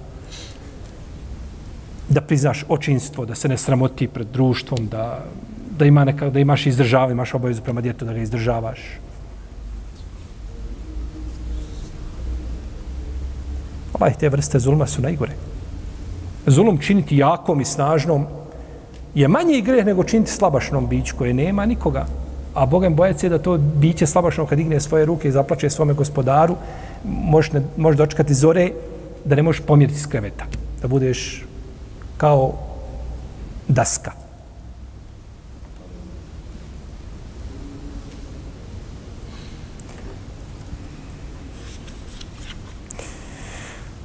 da priznaš očinstvo, da se ne sramoti pred društvom, da, da, ima neka, da imaš izdržava, imaš obavezu prema djetu da ga izdržavaš. Ovaj, te vrste zulma su najgore. Zulum činiti jakom i snažnom je manji greh nego činiti slabašnom biću koje nema nikoga. A Bogem bojac je da to biće slabašno kad digne svoje ruke i zaplače svome gospodaru, možeš, ne, možeš dočekati zore da ne možeš pomjeriti s kreveta. Da budeš kao daska.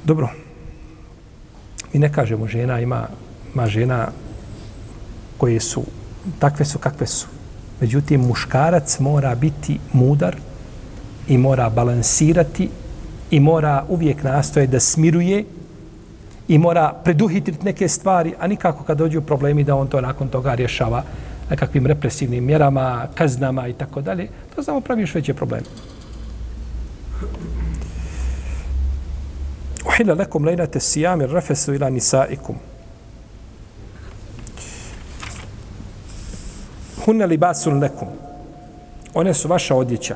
Dobro. Mi ne kažemo žena ima, ima žena koje su, takve su kakve su. Međutim, muškarac mora biti mudar i mora balansirati i mora uvijek nastoje da smiruje i mora preduhitriti neke stvari, a nikako kad dođu problemi da on to nakon toga rješava nekakvim represivnim mjerama, kaznama i tako dalje, to znamo pravi još veće probleme. Uhila lekum lejnate sijami rafesu ila nisaikum. Hunne libasun lekum. One su vaša odjeća.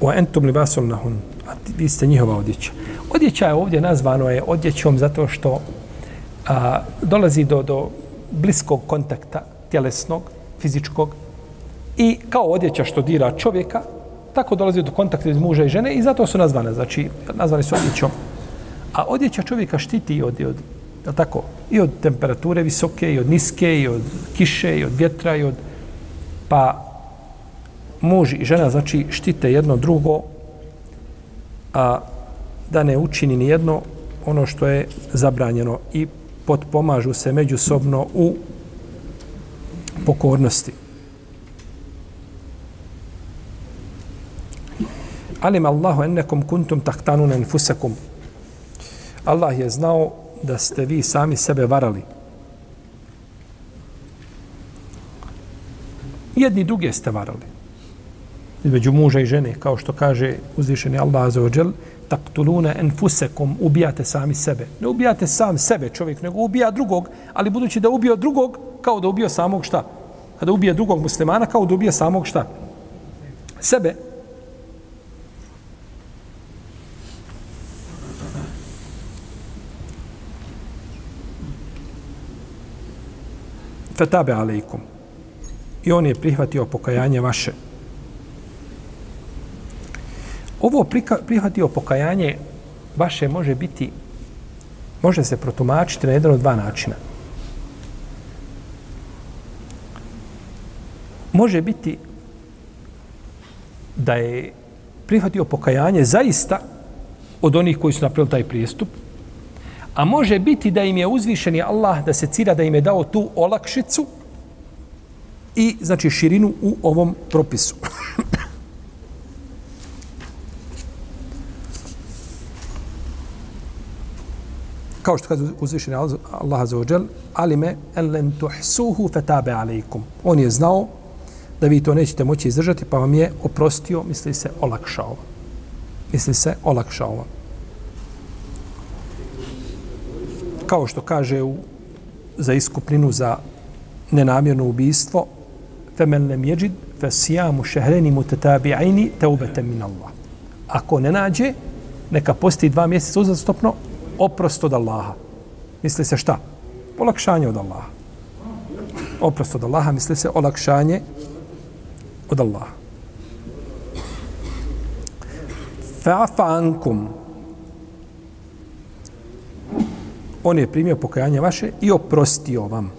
wa entum libasul nahun. A vi ste njihova odjeća. Odjeća je ovdje nazvano je odjećom zato što a, dolazi do, do bliskog kontakta tjelesnog, fizičkog i kao odjeća što dira čovjeka, tako dolazi do kontakta iz muža i žene i zato su nazvane, znači nazvane su odjećom. A odjeća čovjeka štiti i od, i od tako, i od temperature visoke, i od niske, i od kiše, i od vjetra, i od... Pa muž i žena znači štite jedno drugo a da ne učini ni jedno ono što je zabranjeno i potpomažu se međusobno u pokornosti. Alim Allahu ennekom kuntum tahtanun enfusekum. Allah je znao da ste vi sami sebe varali. Jedni druge ste varali. između muža i žene, kao što kaže uzvišeni Allah Azza wa Jal, taktuluna enfusekom, ubijate sami sebe. Ne ubijate sam sebe čovjek, nego ubija drugog, ali budući da ubio drugog, kao da ubio samog šta? Kada ubije drugog muslimana, kao da ubije samog šta? Sebe. Fetabe alejkum. I on je prihvatio pokajanje vaše. Ovo prihvatio pokajanje vaše može biti, može se protumačiti na jedan od dva načina. Može biti da je prihvatio pokajanje zaista od onih koji su napravili taj prijestup, a može biti da im je uzvišeni Allah da se cira da im je dao tu olakšicu i znači širinu u ovom propisu. kao što kaže uzvišeni Allah za ođel, alime en len tuhsuhu fetabe alejkum. On je znao da vi to nećete moći izdržati, pa vam je oprostio, misli se, olakšao. Misli se, olakšao. Kao što kaže u, za iskupninu za nenamjerno ubistvo, femen lem jeđid, fe sijamu šehreni mutetabi'ajni teubete min Allah. Ako ne nađe, neka posti dva mjeseca uzastopno, oprost od Allaha. Misli se šta? Olakšanje od Allaha. Oprost od Allaha, misli se olakšanje od Allaha. Fa'afa ankum. On je primio pokajanje vaše i oprostio vam.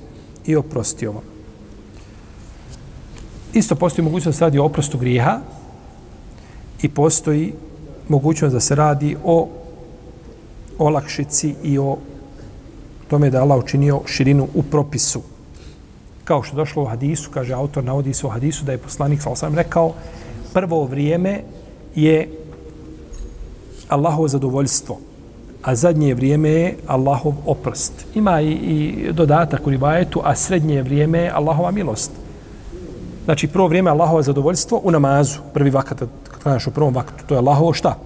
I oprostio vam. Isto postoji mogućnost da se radi o oprostu grijeha i postoji mogućnost da se radi o olakšici i o tome da Allah učinio širinu u propisu. Kao što došlo u hadisu, kaže autor, navodi se u hadisu da je poslanik, sal sam rekao, prvo vrijeme je Allahovo zadovoljstvo, a zadnje vrijeme je Allahov oprost. Ima i, i dodatak u rivajetu, a srednje vrijeme je Allahova milost. Znači, prvo vrijeme je Allahova zadovoljstvo u namazu. Prvi vakat, kad klanjaš u prvom vakatu, to je Allahovo šta?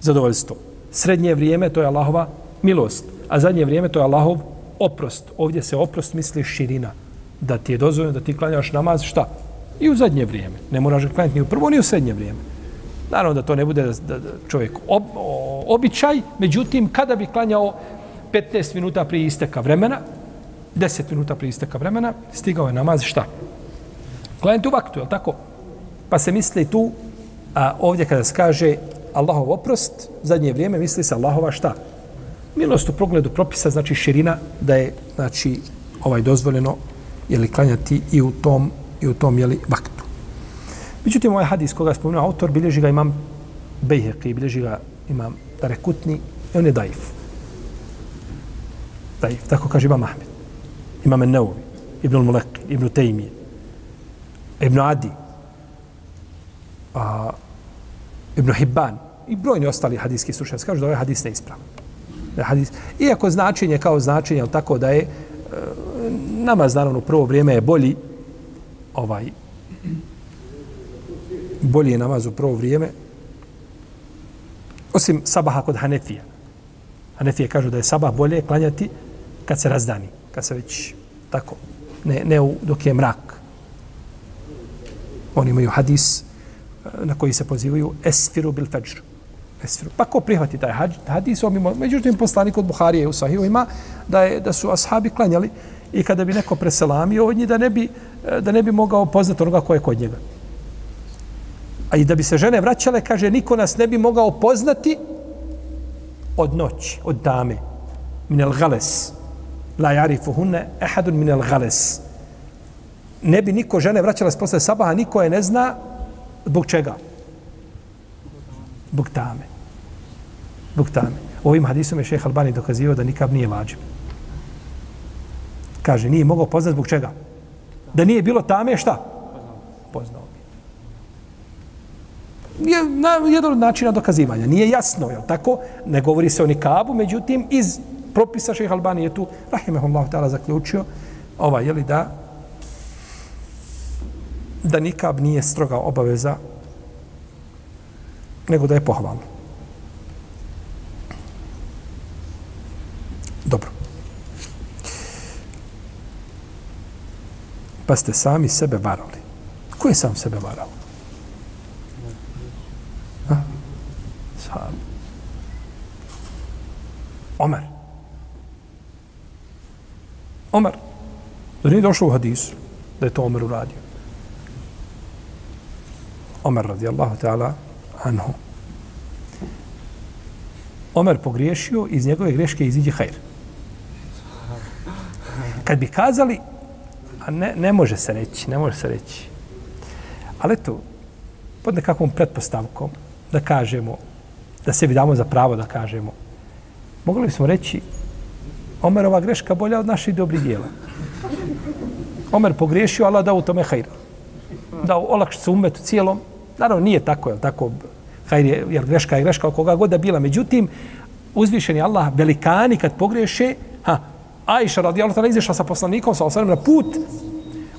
Zadovoljstvo srednje vrijeme to je Allahova milost, a zadnje vrijeme to je Allahov oprost. Ovdje se oprost misli širina. Da ti je dozvoljeno da ti klanjaš namaz, šta? I u zadnje vrijeme. Ne moraš klanjati ni u prvo, ni u srednje vrijeme. Naravno da to ne bude da, da, da čovjek ob, o, običaj, međutim, kada bi klanjao 15 minuta prije isteka vremena, 10 minuta prije isteka vremena, stigao je namaz, šta? Klanjati u vaktu, je tako? Pa se misli tu, a ovdje kada se kaže Allahov oprost, zadnje vrijeme misli se Allahova šta? Milost u progledu propisa, znači širina, da je znači, ovaj dozvoljeno je li klanjati i u tom, i u tom je li vaktu. Međutim, ovaj hadis koga spomenuo autor, bilježi ga imam Bejheqi, bilježi ga imam Darekutni, i on je daif. Daif, tako kaže imam Ahmed. Imam Enneovi, Ibn Mulek, Ibn Tejmije, Ibn Adi, a, Ibn Hibban, i brojni ostali hadijski slušajci kažu da ovaj hadis neispravan. Da hadis, iako značenje kao značenje, ali tako da je e, namaz naravno prvo vrijeme je bolji ovaj bolji je namaz u prvo vrijeme osim sabaha kod Hanefija. Hanefije kažu da je sabah bolje klanjati kad se razdani, kad se već tako, ne, ne u, dok je mrak. Oni imaju hadis eh, na koji se pozivaju esfiru bil fajr esfiru. Pa ko prihvati taj hadis, on ima, međutim poslanik od Buharije u Sahiju ima da, je, da su ashabi klanjali i kada bi neko preselamio od njih da ne bi, eh, da ne bi mogao poznati onoga ko je kod njega. A i da bi se žene vraćale, kaže, niko nas ne bi mogao poznati od noći, od dame. Minel gales. La jarifu hunne ehadun minel gales. Ne bi niko žene vraćale s posle sabaha, niko je ne zna zbog čega. Zbog tame. Zbog tame. Ovim hadisom je šeha Albani dokazio da nikab nije vađib. Kaže, nije mogao poznat zbog čega? Da nije bilo tame, šta? Šta bi. Je na, jedan od načina dokazivanja. Nije jasno, je tako? Ne govori se o nikabu, međutim, iz propisa šeha Albani je tu, rahimahullahu ta'ala, zaključio, ovaj, je li da da nikab nije stroga obaveza, nego da je pohvalno. Dobro. Pa ste sami sebe varali. Ko je sam sebe varao? Ashab. Omer. Omer. Da nije došlo u hadisu da je to Omer uradio. Omer radijallahu ta'ala anhu. Omer pogriješio, iz njegove greške iziđe hajr. Kad bi kazali, a ne, ne može se reći, ne može se reći. Ali eto, pod nekakvom pretpostavkom, da kažemo, da sebi damo za pravo da kažemo, mogli smo reći, Omerova greška bolja od naših dobrih dijela. Omer pogriješio, Allah dao u tome hajra. Dao olakšicu umetu cijelom. Naravno, nije tako, je tako, hajr je, jer greška je greška koga god da bila. Međutim, uzvišeni Allah, velikani kad pogriješe, ha, Ajša radijalu tada izašla sa poslanikom, sa osanem na put,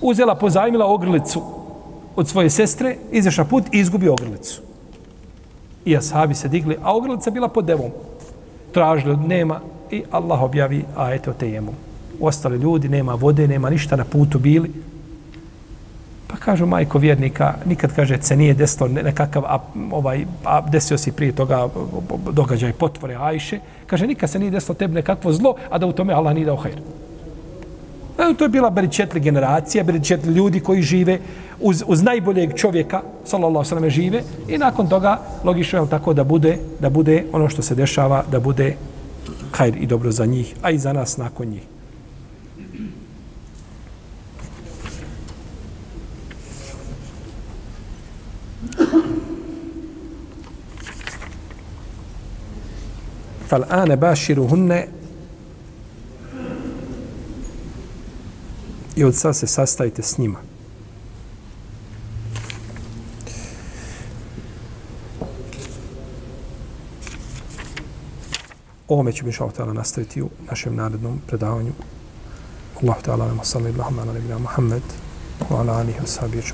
uzela, pozajmila ogrlicu od svoje sestre, izašla put i izgubi ogrlicu. I ashabi se digli, a ogrlica bila pod devom. Tražili, nema, i Allah objavi ajete o tejemu. Ostali ljudi, nema vode, nema ništa na putu bili. Pa kažu majko vjernika, nikad kaže se nije desilo nekakav, a, ovaj, a desio si prije toga događaj potvore Ajše. Kaže, nikad se nije desilo tebi nekakvo zlo, a da u tome Allah nije dao hajr. E, to je bila beričetli generacija, beričetli ljudi koji žive uz, uz najboljeg čovjeka, sallallahu sallam, žive. I nakon toga, logično je tako da bude, da bude ono što se dešava, da bude hajr i dobro za njih, a i za nas nakon njih. فالآن باشرهن baširu hunne i od sad se sastajte s njima. Ovome ću inša Allah nastaviti u našem narednom predavanju. Allahu ta'ala, nam salli Allahumma ala nebina Muhammed wa ala alihi wa sahbihi